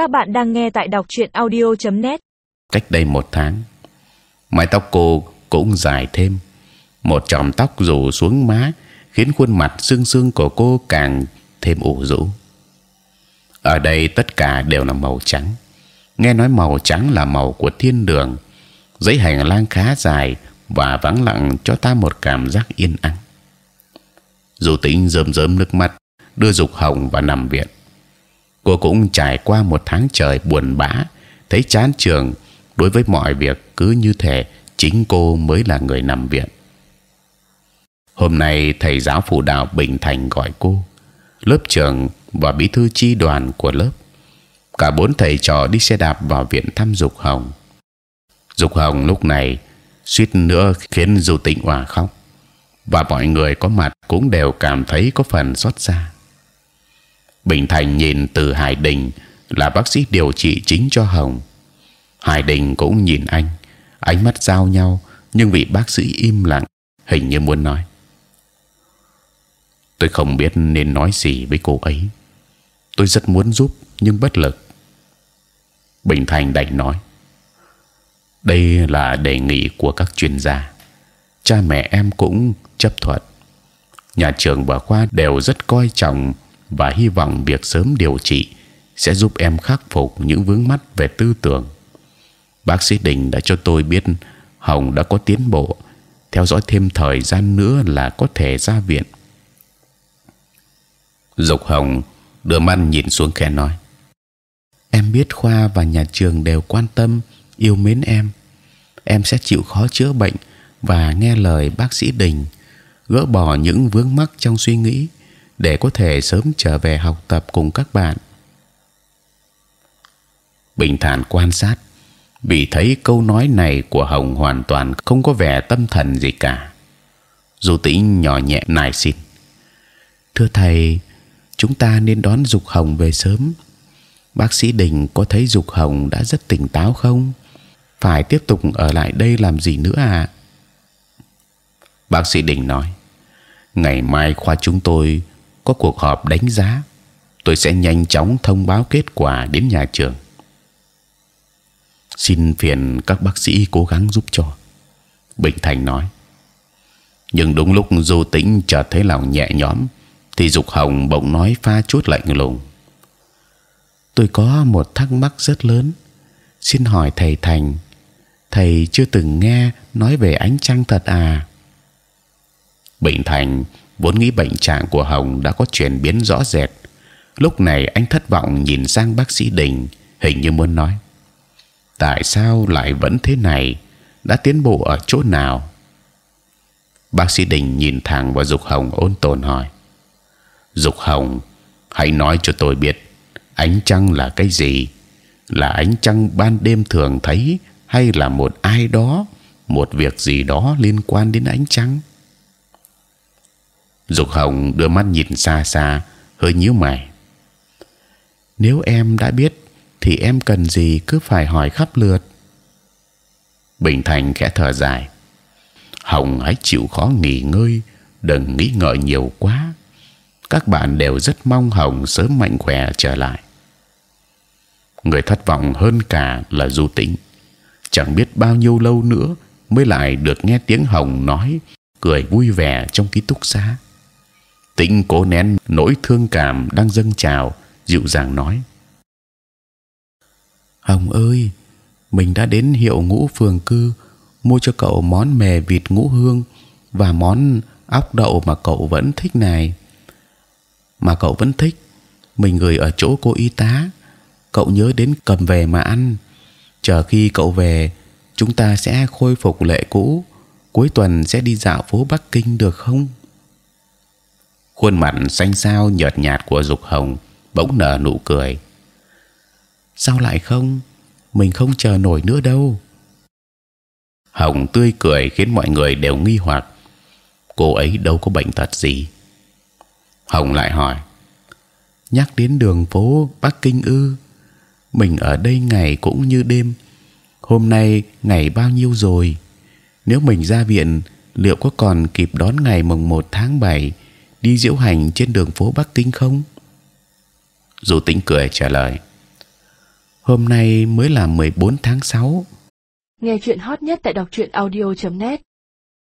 Các bạn đang nghe tại đọc truyện audio.net. Cách đây một tháng, mái tóc cô cũng dài thêm, một chòm tóc rủ xuống má khiến khuôn mặt xương xương của cô càng thêm ủ rũ. Ở đây tất cả đều là màu trắng. Nghe nói màu trắng là màu của thiên đường. giấy hành lang khá dài và vắng lặng cho ta một cảm giác yên ắng. Dù tĩnh rơm rớm nước mắt đưa dục hồng và nằm viện cô cũng trải qua một tháng trời buồn bã, thấy chán trường. Đối với mọi việc cứ như thể chính cô mới là người nằm viện. Hôm nay, thầy giáo phụ đạo bình thành gọi cô. Lớp trưởng và bí thư chi đoàn của lớp. Cả bốn thầy trò đi xe đạp vào viện thăm dục hồng. Dục hồng lúc này suýt nữa khiến du tịnh hòa khóc. Và mọi người có mặt cũng đều cảm thấy có phần xót xa. Bình Thành nhìn từ Hải Đình là bác sĩ điều trị chính cho Hồng. Hải Đình cũng nhìn anh, ánh mắt giao nhau, nhưng vị bác sĩ im lặng, hình như muốn nói. Tôi không biết nên nói gì với cô ấy. Tôi rất muốn giúp nhưng bất lực. Bình Thành đành nói: đây là đề nghị của các chuyên gia. Cha mẹ em cũng chấp thuận. Nhà trường và khoa đều rất coi trọng và hy vọng việc sớm điều trị sẽ giúp em khắc phục những vướng mắc về tư tưởng. Bác sĩ Đình đã cho tôi biết Hồng đã có tiến bộ, theo dõi thêm thời gian nữa là có thể ra viện. Dục Hồng đưa mắt nhìn xuống khe nói: Em biết khoa và nhà trường đều quan tâm, yêu mến em. Em sẽ chịu khó chữa bệnh và nghe lời bác sĩ Đình, gỡ bỏ những vướng mắc trong suy nghĩ để có thể sớm trở về học tập cùng các bạn. Bình thản quan sát, vì thấy câu nói này của Hồng hoàn toàn không có vẻ tâm thần gì cả. Du Tĩnh nhỏ nhẹ nài xin: thưa thầy, chúng ta nên đón Dục Hồng về sớm. Bác sĩ Đình có thấy Dục Hồng đã rất tỉnh táo không? Phải tiếp tục ở lại đây làm gì nữa à? Bác sĩ Đình nói: ngày mai khoa chúng tôi có cuộc họp đánh giá, tôi sẽ nhanh chóng thông báo kết quả đến nhà trường. Xin phiền các bác sĩ cố gắng giúp cho, bình thành nói. Nhưng đúng lúc du tĩnh chợt thấy lòng nhẹ nhõm, thì dục hồng bỗng nói pha chút lạnh lùng. Tôi có một thắc mắc rất lớn, xin hỏi thầy thành. Thầy chưa từng nghe nói về ánh trăng thật à? Bình thành vốn nghĩ bệnh trạng của Hồng đã có chuyển biến rõ rệt. Lúc này anh thất vọng nhìn sang bác sĩ Đình, hình như muốn nói: tại sao lại vẫn thế này? đã tiến bộ ở chỗ nào? Bác sĩ Đình nhìn thẳng vào Dục Hồng ôn tồn hỏi: Dục Hồng, hãy nói cho tôi biết ánh trăng là cái gì? Là ánh trăng ban đêm thường thấy hay là một ai đó, một việc gì đó liên quan đến ánh trăng? Dục Hồng đưa mắt nhìn xa xa, hơi nhíu mày. Nếu em đã biết, thì em cần gì cứ phải hỏi khắp lượt. Bình Thành khẽ thở dài. Hồng hãy chịu khó nghỉ ngơi, đừng nghĩ ngợi nhiều quá. Các bạn đều rất mong Hồng sớm mạnh khỏe trở lại. Người thất vọng hơn cả là Du Tĩnh. Chẳng biết bao nhiêu lâu nữa mới lại được nghe tiếng Hồng nói cười vui vẻ trong ký túc xá tĩnh cố nén nỗi thương cảm đang dâng trào, dịu dàng nói. Hồng ơi, mình đã đến hiệu ngũ phường cư, mua cho cậu món mè vịt ngũ hương và món ốc đậu mà cậu vẫn thích này. Mà cậu vẫn thích, mình gửi ở chỗ cô y tá, cậu nhớ đến cầm về mà ăn. Chờ khi cậu về, chúng ta sẽ khôi phục lệ cũ, cuối tuần sẽ đi dạo phố Bắc Kinh được không? Khuôn mặt xanh xao nhợt nhạt của dục hồng bỗng nở nụ cười. Sao lại không? Mình không chờ nổi nữa đâu. Hồng tươi cười khiến mọi người đều nghi hoặc. Cô ấy đâu có bệnh tật gì. Hồng lại hỏi, nhắc đến đường phố bắc kinh ư? Mình ở đây ngày cũng như đêm. Hôm nay ngày bao nhiêu rồi? Nếu mình ra viện, liệu có còn kịp đón ngày mùng 1 tháng 7 đi diễu hành trên đường phố Bắc Kinh không? Du Tĩnh cười trả lời: hôm nay mới là 14 tháng 6 Nghe chuyện hot nhất tại đọc truyện audio.net